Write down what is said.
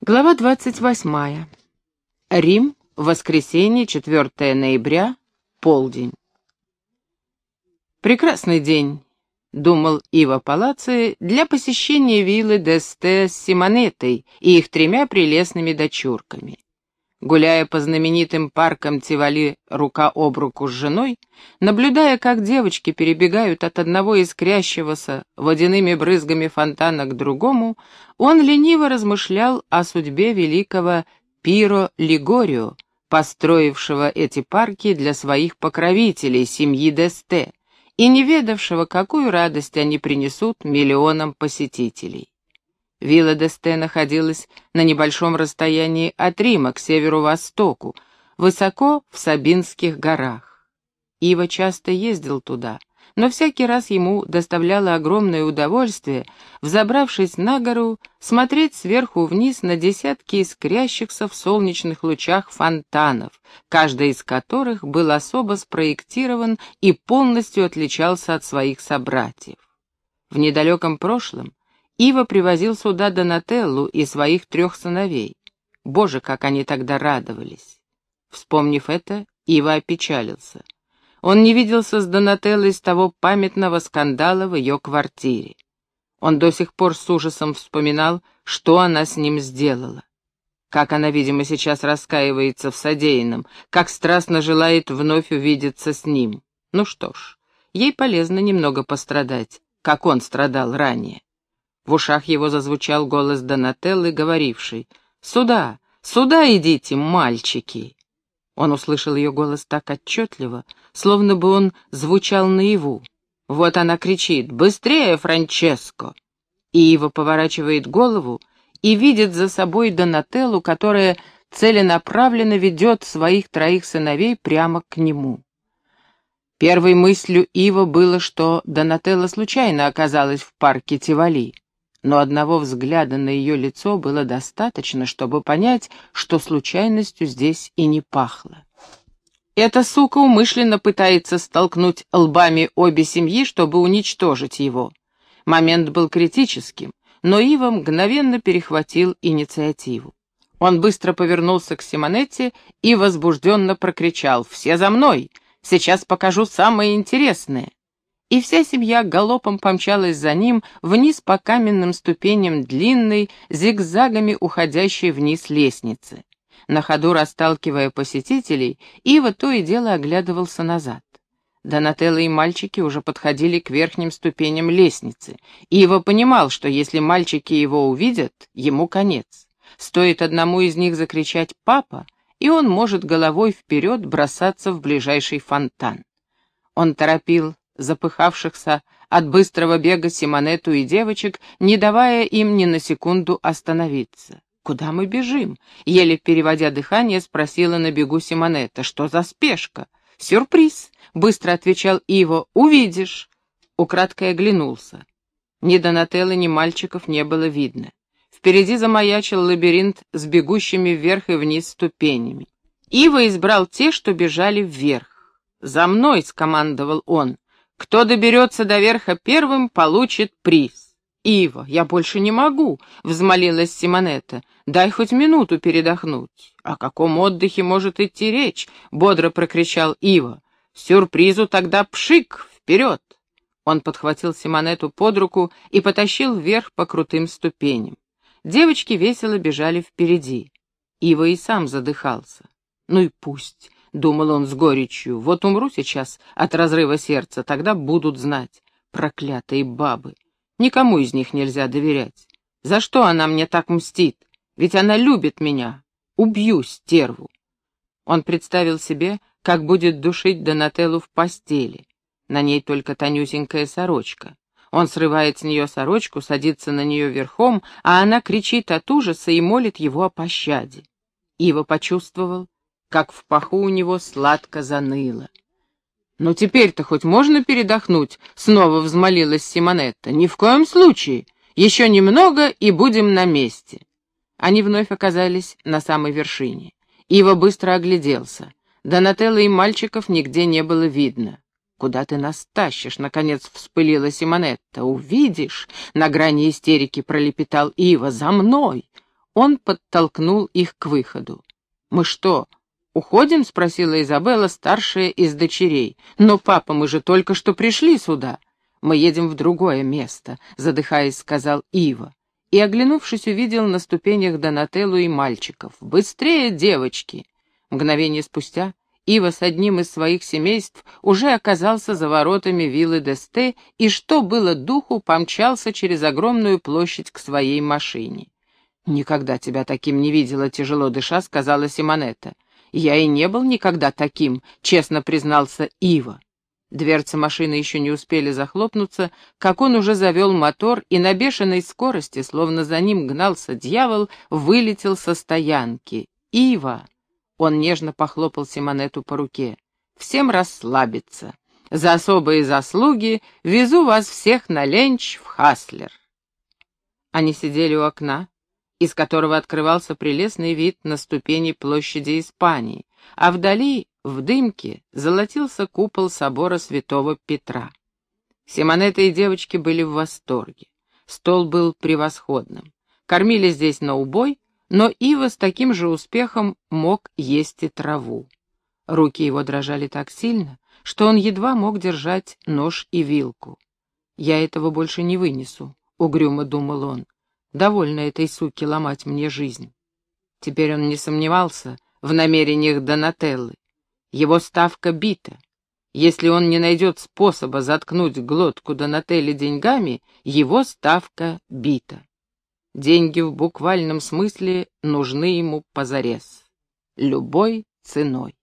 Глава 28. Рим, воскресенье, 4 ноября, полдень. Прекрасный день, думал Ива Палаци, для посещения виллы Десте с Симонетой и их тремя прелестными дочурками. Гуляя по знаменитым паркам Тивали рука об руку с женой, наблюдая, как девочки перебегают от одного искрящегося водяными брызгами фонтана к другому, он лениво размышлял о судьбе великого Пиро Лигорио, построившего эти парки для своих покровителей, семьи Десте, и не ведавшего, какую радость они принесут миллионам посетителей. Вилла Десте находилась на небольшом расстоянии от Рима к северу-востоку, высоко в Сабинских горах. Ива часто ездил туда, но всякий раз ему доставляло огромное удовольствие, взобравшись на гору, смотреть сверху вниз на десятки искрящихся в солнечных лучах фонтанов, каждый из которых был особо спроектирован и полностью отличался от своих собратьев. В недалеком прошлом Ива привозил сюда Донателлу и своих трех сыновей. Боже, как они тогда радовались! Вспомнив это, Ива опечалился. Он не виделся с Донателлой с того памятного скандала в ее квартире. Он до сих пор с ужасом вспоминал, что она с ним сделала. Как она, видимо, сейчас раскаивается в содеянном, как страстно желает вновь увидеться с ним. Ну что ж, ей полезно немного пострадать, как он страдал ранее. В ушах его зазвучал голос Донателлы, говоривший «Сюда, сюда идите, мальчики!» Он услышал ее голос так отчетливо, словно бы он звучал наяву. Вот она кричит «Быстрее, Франческо!» И Ива поворачивает голову и видит за собой Донателлу, которая целенаправленно ведет своих троих сыновей прямо к нему. Первой мыслью Ива было, что Донателла случайно оказалась в парке Тивали но одного взгляда на ее лицо было достаточно, чтобы понять, что случайностью здесь и не пахло. Эта сука умышленно пытается столкнуть лбами обе семьи, чтобы уничтожить его. Момент был критическим, но Ива мгновенно перехватил инициативу. Он быстро повернулся к Симонетте и возбужденно прокричал «Все за мной! Сейчас покажу самое интересное!» И вся семья галопом помчалась за ним вниз по каменным ступеням длинной, зигзагами уходящей вниз лестницы. На ходу расталкивая посетителей, Ива то и дело оглядывался назад. Донателло и мальчики уже подходили к верхним ступеням лестницы. Ива понимал, что если мальчики его увидят, ему конец. Стоит одному из них закричать «папа», и он может головой вперед бросаться в ближайший фонтан. Он торопил запыхавшихся от быстрого бега Симонету и девочек, не давая им ни на секунду остановиться. «Куда мы бежим?» — еле переводя дыхание, спросила на бегу Симонета. «Что за спешка?» «Сюрприз!» — быстро отвечал Иво. «Увидишь!» Украдкой оглянулся. Ни Донателлы, ни мальчиков не было видно. Впереди замаячил лабиринт с бегущими вверх и вниз ступенями. Ива избрал те, что бежали вверх. «За мной!» — скомандовал он. Кто доберется до верха первым, получит приз. «Ива, я больше не могу», — взмолилась Симонета. «Дай хоть минуту передохнуть». «О каком отдыхе может идти речь?» — бодро прокричал Ива. «Сюрпризу тогда пшик, вперед!» Он подхватил Симонету под руку и потащил вверх по крутым ступеням. Девочки весело бежали впереди. Ива и сам задыхался. «Ну и пусть. Думал он с горечью, вот умру сейчас от разрыва сердца, тогда будут знать. Проклятые бабы. Никому из них нельзя доверять. За что она мне так мстит? Ведь она любит меня. Убью стерву. Он представил себе, как будет душить Донателлу в постели. На ней только тонюсенькая сорочка. Он срывает с нее сорочку, садится на нее верхом, а она кричит от ужаса и молит его о пощаде. Ива почувствовал, как в паху у него сладко заныло. «Ну теперь-то хоть можно передохнуть?» — снова взмолилась Симонетта. «Ни в коем случае. Еще немного, и будем на месте». Они вновь оказались на самой вершине. Ива быстро огляделся. Донателло и мальчиков нигде не было видно. «Куда ты нас тащишь?» — наконец вспылила Симонетта. «Увидишь!» — на грани истерики пролепетал Ива. «За мной!» он подтолкнул их к выходу. «Мы что, уходим?» — спросила Изабелла, старшая из дочерей. «Но, папа, мы же только что пришли сюда». «Мы едем в другое место», — задыхаясь, сказал Ива. И, оглянувшись, увидел на ступенях Донателлу и мальчиков. «Быстрее, девочки!» Мгновение спустя Ива с одним из своих семейств уже оказался за воротами виллы Десте и, что было духу, помчался через огромную площадь к своей машине. «Никогда тебя таким не видела, тяжело дыша», — сказала Симонета. «Я и не был никогда таким», — честно признался Ива. Дверцы машины еще не успели захлопнуться, как он уже завел мотор и на бешеной скорости, словно за ним гнался дьявол, вылетел со стоянки. «Ива!» — он нежно похлопал Симонету по руке. «Всем расслабиться. За особые заслуги везу вас всех на ленч в Хаслер». Они сидели у окна, из которого открывался прелестный вид на ступени площади Испании, а вдали, в дымке, золотился купол собора святого Петра. Симонета и девочки были в восторге. Стол был превосходным. Кормили здесь на убой, но Ива с таким же успехом мог есть и траву. Руки его дрожали так сильно, что он едва мог держать нож и вилку. «Я этого больше не вынесу», — угрюмо думал он. Довольно этой суки ломать мне жизнь. Теперь он не сомневался в намерениях Донателлы. Его ставка бита. Если он не найдет способа заткнуть глотку Донателли деньгами, его ставка бита. Деньги в буквальном смысле нужны ему позарез. Любой ценой.